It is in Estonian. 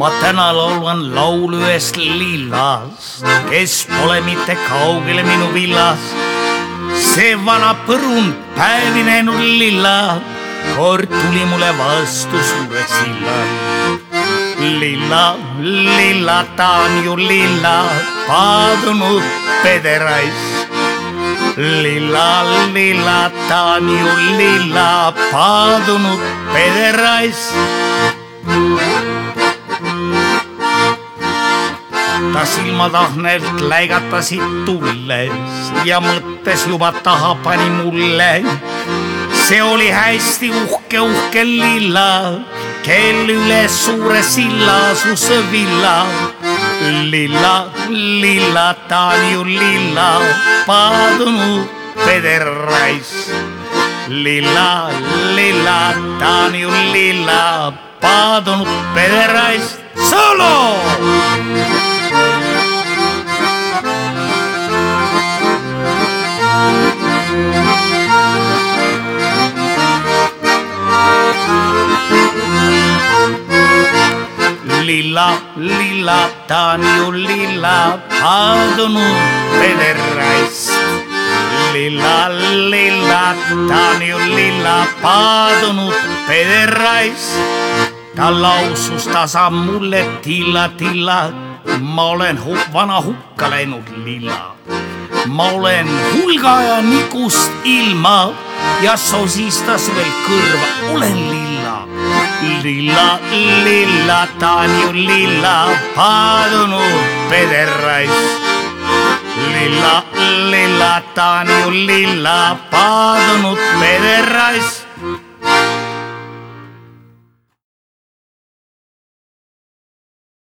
laulan laulu ühest lillast, kes pole mitte kaugele minu villast. see vana põrund päevi näinud lilla, kord tuli mulle vastu suure sillal. lilla, lilla, ta on ju lilla, paadunud pederais lilla, lilla, ta on ju lilla, paadunud pederais ta silmatahnelt läigatasid tulles ja mõttes juba taha pani mulle. see oli hästi uhke, uhke lilla, kel üle suure silla asus villa. lilla, lilla, ta on ju lilla, paadunud pederais. lilla, lilla, ta on ju lilla, paadunud pederais. Solo! Lilla, lilla, ta on ju lilla, paadunud pederais. lilla, lilla, ta on ju lilla, paadunud pederais. ta lausus tasa mulle tilla, tilla, ma olen hu vana hukka läinud lilla. ma olen hulga aja nikust ilma ja sosistas veel kõrva, olen lilla lilla, lilla, ta on ju lilla, paadunud pederais. lilla, lilla, ta on ju lilla, paadunud pederais